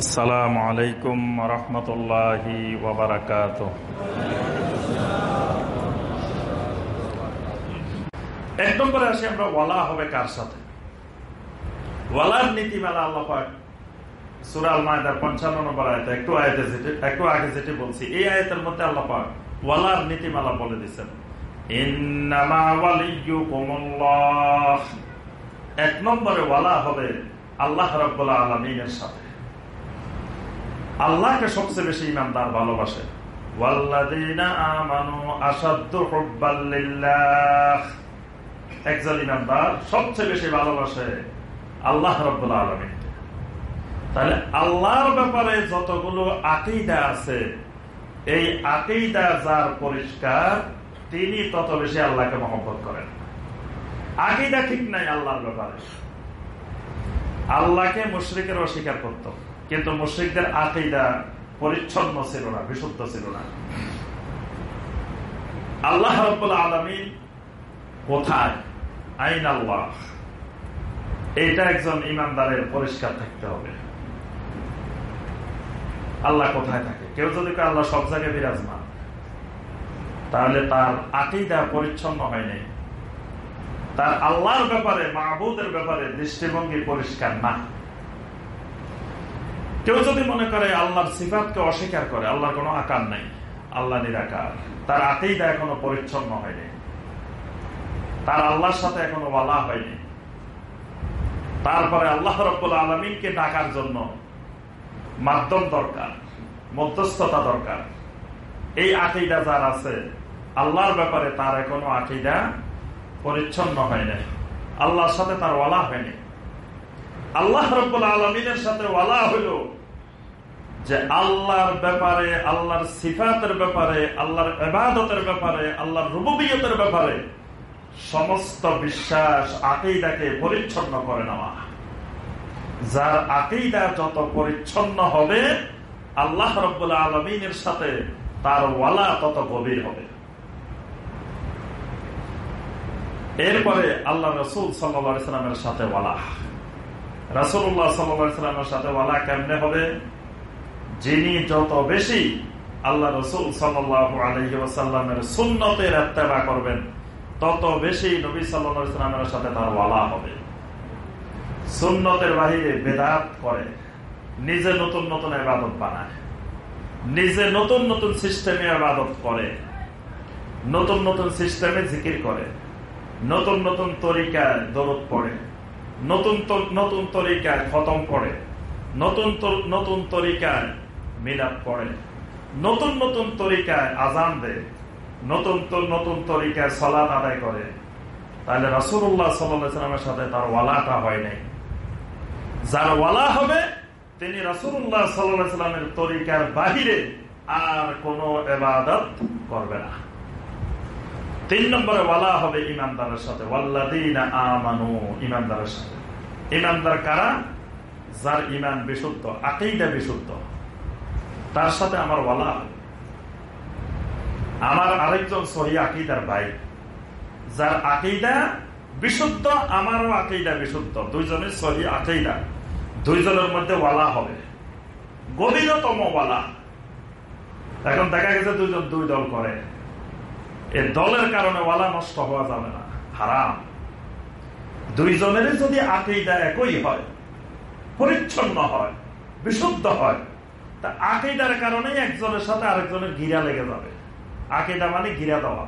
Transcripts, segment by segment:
আসসালামু আলাইকুম রহমতুল্লাহি ওবরাকাত এক নম্বরে আসি আমরা, ওয়ালা হবে কার সাথে? ওয়ালার নীতিমালা আল্লাপাক সুরাল মায়দার পঞ্চান্ন নম্বর আয়তে একটু আয়তে যেটি, একটু আগে যেটি বলছি, এই আয়তের মধ্যে আল্লাপাক ওয়ালার নীতিমালা বলে দিচ্ছেন এক নম্বরে ওয়ালা হবে আল্লাহ রব্বুল্লাহ আলমিনের সাথে। আল্লাহকে সবচেয়ে বেশি ইমানদার ভালোবাসে। সবচেয়ে বেশি ভালোবাসে আল্লাহ আল্লাহর ব্যাপারে যতগুলো আছে, এই যার পরিষ্কার, তিনি তত বেশি আল্লাহকে মহব্বত করেন। আকিদা ঠিক নাই আল্লাহর ব্যাপারে। আল্লাহকে মুশ্রিকের অস্বীকার করত। কিন্তু মুশ্রিকদের আকিদা পরিচ্ছন্ন ছিল না, বিশুদ্ধ ছিল না। আল্লাহ আলমিন কোথায়? আইন আল্লাহ। এইটা একজন ইমানদারের পরিষ্কার থাকতে হবে। আল্লাহ কোথায় থাকে? কেউ যদি আল্লাহ সব জায়গায় বিরাজমান, তাহলে তার আকিদা পরিচ্ছন্ন হয়নি তার আল্লাহর ব্যাপারে, মাহবুদের ব্যাপারে দৃষ্টিভঙ্গি পরিষ্কার না। কেউ যদি মনে করে আল্লাহর সিফাতকে অস্বীকার করে, আল্লাহর কোনো আকার নাই, আল্লাহ নিরাকার। তার আকিদা এখনও পরিচ্ছন্ন হয়নি। তার আল্লাহর সাথে এখনও বলা হয়নি। তারপরে আল্লাহ রব্বুল আলমিনকে ডাকার জন্য মাধ্যম দরকার, মধ্যস্থতা দরকার। এই আকিদা যার আছে, আল্লাহর ব্যাপারে তার এখনও আকিদা পরিচ্ছন্ন হয় নাই আল্লাহর সাথে তার ওয়ালা হয়নি। আল্লাহ রব্বুল আলমিনের সাথে ওয়ালা হইল যে আল্লাহর ব্যাপারে, আল্লাহর সিফাতের ব্যাপারে, আল্লাহর এবাদতের ব্যাপারে, আল্লাহর রুবিয়তের ব্যাপারে সমস্ত বিশ্বাস আকিদাকে পরিচ্ছন্ন করে নেওয়া। যার আকিদা যত পরিচ্ছন্ন হবে, আল্লাহ রব্বুল আলমিনের সাথে তার ওয়ালা তত গভীর হবে। এরপরে আল্লাহ রসুল সাল্লা সাল্লামের সাথে ওয়ালা। রাসুল্লাহ সাল্লামের সাথে ওয়ালা কেমনে হবে? যিনি যত বেশি আল্লাহ রসুল সাল্লাহ আলহি ওসাল্লামের সুন্নতের এত্তেবা করবেন, তত বেশি নবী সাল্লামের সাথে তার ওয়ালা হবে। সুন্নতের বাহিরে বেদাত করে, নিজে নতুন নতুন আবাদত বানায়, নিজে নতুন নতুন সিস্টেমে আবাদত করে, নতুন নতুন সিস্টেমে জিকির করে, নতুন নতুন তরিকায় দরদ পড়ে, নতুন নতুন তরিকায় খতম করে, নতুন নতুন তরিকায় মিলাপ পড়ে নতুন নতুন তরিকায় আজান দেয়, নতুন নতুন তরিকায় সলাদ আদায় করে। তাহলে রাসুল্লাহ সাল্লামের সাথে তার ওয়ালাটা হয় নাই। যার ওয়ালা হবে, তিনি রাসুল্লাহ সাল্লামের তরিকার বাহিরে আর কোন এবাদত করবে না। তিন নম্বরে ওয়ালা হবে ইমানদারের সাথে। আমানু, ইমানদারের সাথে। ইমানদার কারা? যার ইমান বিশুদ্ধ আকেইটা বিশুদ্ধ। তার সাথে আমার ওয়ালা। আমার আরেকজন সহি আকিদার ভাই, যার আকিদা বিশুদ্ধ, আমারও আকিদা বিশুদ্ধ। দুইজনের সহি আকিদা। দুইজনের মধ্যে ওয়ালা হবে। গভীরতম ওয়ালা। এখন দেখা গেছে দুইজন দুই দল করে। এ দলের কারণে ওয়ালা নষ্ট হওয়া যাবে না। হারাম। দুইজনের যদি আকিদা একই হয়, পরিচ্ছন্ন হয়, বিশুদ্ধ হয় তা কারণে একজনের সাথে আরেকজনের গিরা লেগে যাবে। আকিদা মানে গিরা দেওয়া।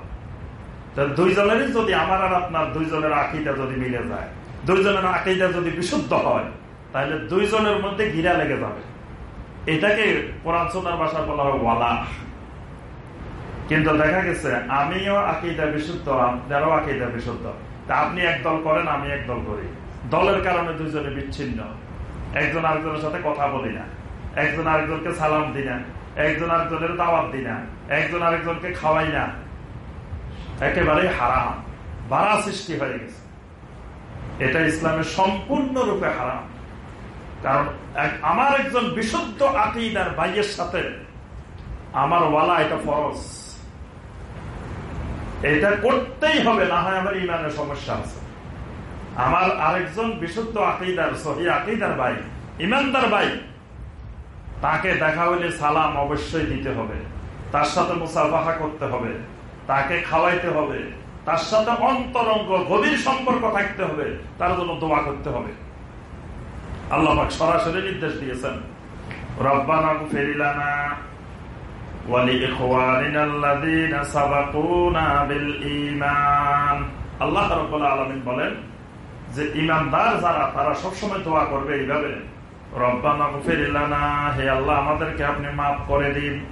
দুইজনেরই যদি আমার আর আপনার দুইজনের আকিদা যদি মিলে যায়, দুইজনের আকিদা যদি বিশুদ্ধ হয়, তাহলে দুইজনের মধ্যে গিরা লেগে যাবে। এটাকে বলা হয় ওয়ালা। কিন্তু দেখা গেছে, আমিও আকিদা বিশুদ্ধ, আপনারও আকিদা বিশুদ্ধ। তা আপনি একদল করেন, আমি একদল করি। দলের কারণে দুইজনে বিচ্ছিন্ন। একজন আরেকজনের সাথে কথা বলি না। একজন আরেকজনকে সালাম দিই না একজন আরেকজনের দাওয়াত দিই না একজন আরেকজনকে খাওয়াই না একেবারে হারাম বাড়া সৃষ্টি হয়ে গেছে। এটা ইসলামের সম্পূর্ণরূপে হারাম। কারণ আমার একজন বিশুদ্ধ আকিদার বাইয়ের সাথে আমার ওয়ালা এটা ফরজ। এটা করতেই হবে, না হয় আমার ইমানের সমস্যা আছে। আমার আরেকজন বিশুদ্ধ আকিদার, সহি আকিদার ভাই, ইমানদার ভাই তাকে দেখা হলে সালাম অবশ্যই দিতে হবে। তার সাথে মুসাফাহা করতে হবে। তাকে খাওয়াইতে হবে। তার সাথে অন্তরঙ্গ গভীর সম্পর্ক থাকতে হবে। তার জন্য দোয়া করতে হবে। আল্লাহ সরাসরি নির্দেশ দিয়েছেন। রব্বানা ফেরিলানা আল্লাহ বলেন যে, ইমানদার যারা, তারা সবসময় দোয়া করবে এইভাবে। আল্লাহ, আমাদেরকে আপনি করে দিন।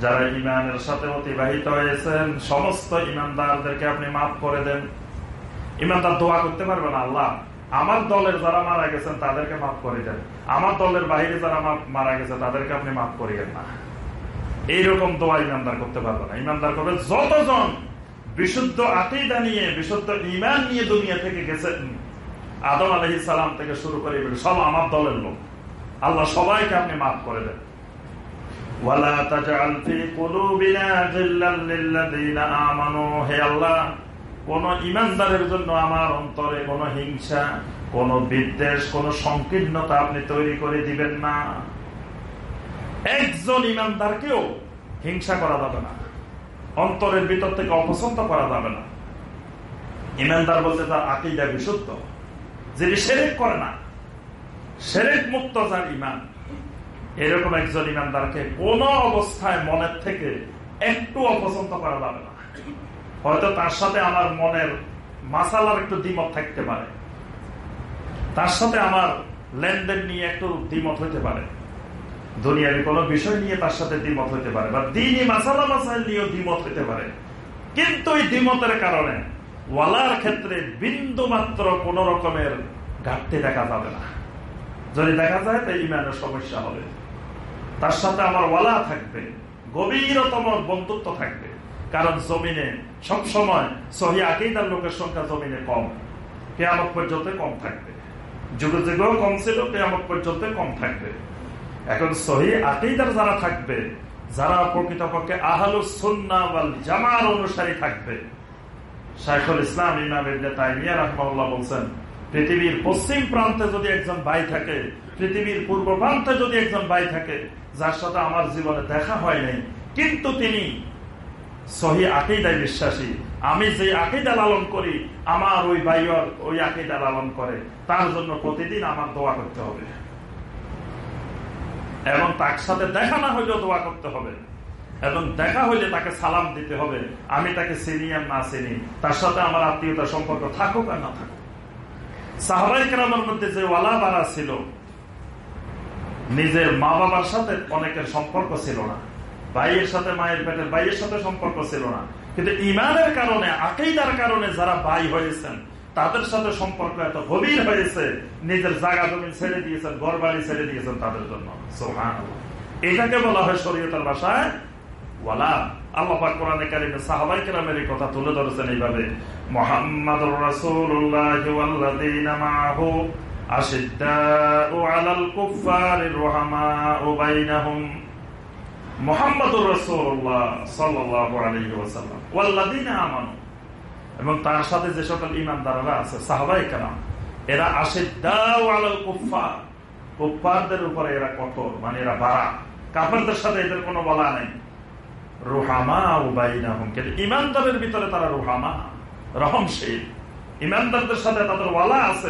যারা ইমানের সাথে অতিবাহিত হয়েছেন, সমস্ত ইমানদারদেরকে আপনি করে দেন। ইমানদার দোয়া করতে পারবেন আল্লাহ। আমার দলের যারা মারা গেছেন, তাদেরকে মাফ করে দেন। আমার দলের বাইরে যারা মারা গেছে, তাদেরকে আপনি মাফ করিয়েন না। এইরকম দোয়া ইমানদার করতে পারবে না। ইমানদার করবে যতজন বিশুদ্ধ আকিদা নিয়ে, বিশুদ্ধ ইমান নিয়ে দুনিয়া থেকে গেছেন আদম আলহি সালাম থেকে শুরু করে সব আমার দলের লোক। আল্লাহ সবাইকে আপনি মাফ করে দেন। ইমানদারের জন্য আমার অন্তরে কোন হিংসা, কোন বিদ্বেষ, কোন সংকীর্ণতা আপনি তৈরি করে দিবেন না। একজন ইমানদারকেও হিংসা করা যাবে না। অন্তরের ভিতর থেকে অপছন্দ করা যাবে না। ইমানদার বলতে তার আকিদা বিশুদ্ধ। যিনি সেরেক করে না সেরেক মুক্ত যার ইমান, এরকম একজন ইমানদারকে কোন অবস্থায় মনের থেকে একটু অপছন্দ করা যাবে না। হয়তো তার সাথে আমার মনের মাসালার একটু দ্বিমত থাকতে পারে। তার সাথে আমার লেনদেন নিয়ে একটু দ্বিমত হইতে পারে। দুনিয়ার কোন বিষয় নিয়ে তার সাথে দ্বিমত হইতে পারে বা দিনই মাসালা মাসাইল নিয়েও দ্বিমত হইতে পারে। কিন্তু এই দ্বিমতের কারণে ওয়ালার ক্ষেত্রে বিন্দু মাত্র কোন রকমের ঘাটতি দেখা যাবে না। যদি দেখা যায় তাই ইমানের সমস্যা হবে। তার সাথে আমার ওয়ালা থাকবে, গভীরতম বন্ধুত্ব থাকবে। কারণ জমিনে সব সময় সহি আকিদার লোকের সংখ্যা জমিনে কম। কেয়ামত পর্যন্ত কম থাকবে। যুগে যুগেও কম ছিল, কেয়ামত পর্যন্ত কম থাকবে। এখন সহি আকিদার যারা থাকবে, যারা প্রকৃতপক্ষে আহলুসন্না জামার অনুসারী থাকবে, শাইখুল ইসলাম ইমাম তাইমিয়া রহমাল্লাহ বলছেন, পৃথিবীর পশ্চিম প্রান্তে যদি একজন ভাই থাকে, পৃথিবীর পূর্ব প্রান্তে যদি একজন ভাই থাকে, যার সাথে আমার জীবনে দেখা হয় নাই, কিন্তু তিনি সহি আকিদায় বিশ্বাসী, আমি যে আকিদা লালন করি, আমার ওই ভাইয়র ওই আকিদা লালন করে, তার জন্য প্রতিদিন আমার দোয়া করতে হবে। এবং তার সাথে দেখা না হইলেও দোয়া করতে হবে। এবং দেখা হইলে তাকে সালাম দিতে হবে। আমি তাকে চিনি আর না চিনি, তার সাথে আমার আত্মীয়তা সম্পর্ক থাকুক আর না থাকুক। সাহবাই কেরামের মধ্যে যে ওয়ালা বাড়া ছিল, নিজের মা বাবার সাথে অনেকের সম্পর্ক ছিল না। ভাইয়ের সাথে, মায়ের পেটের ভাইয়ের সাথে সম্পর্ক ছিল না। কিন্তু ইমানের কারণে আকেইদার কারণে যারা ভাই হয়েছেন তাদের সাথে সম্পর্ক এত গভীর হয়েছে, নিজের জায়গা জমি ছেড়ে দিয়েছেন ঘর বাড়ি ছেড়ে দিয়েছেন তাদের জন্য। সোহান এটাকে বলা হয় শরীয়তার ভাষায় ওয়ালা। কথা তুলে ধরেছেন আমানু। এবং তার সাথে যে সকল ইমানদাররা আছে সাহাবাই কেরাম, এরা আলাল কুফফার। কুফফারদের উপরে এরা কঠোর মানে এরা বাড়া কাফেরদের সাথে এদের কোনো বলা নেই। ভিতরে তারা সাথে তাদের ওয়ালা আছে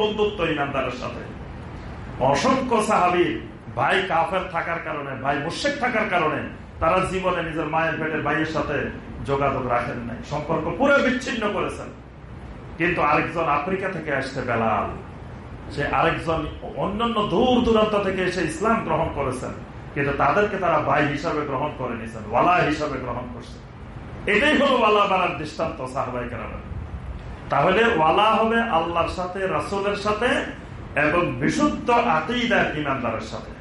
বন্ধুত্ব ইমানদারের সাথে। অসংখ্য সাহাবি ভাই কাফের থাকার কারণে, ভাই থাকার কারণে তারা জীবনে নিজের মায়ের পেটের ভাইয়ের সাথে যোগাযোগ রাখেন নাই। সম্পর্ক পুরো বিচ্ছিন্ন করেছেন। কিন্তু আরেকজন আফ্রিকা থেকে আসছে বেলাল। সে আরেকজন অন্যান্য দূর দূরান্ত থেকে এসে ইসলাম গ্রহণ করেছেন। কিন্তু তাদেরকে তারা ভাই হিসাবে গ্রহণ করে নিয়েছেন, ওয়ালা হিসাবে গ্রহণ করছেন। এটাই হলো ওয়ালা বানার দৃষ্টান্ত সাহবাই কেরামের। তাহলে ওয়ালা হবে আল্লাহর সাথে, রাসুলের সাথে এবং বিশুদ্ধ আতিদার ইমানদারের সাথে।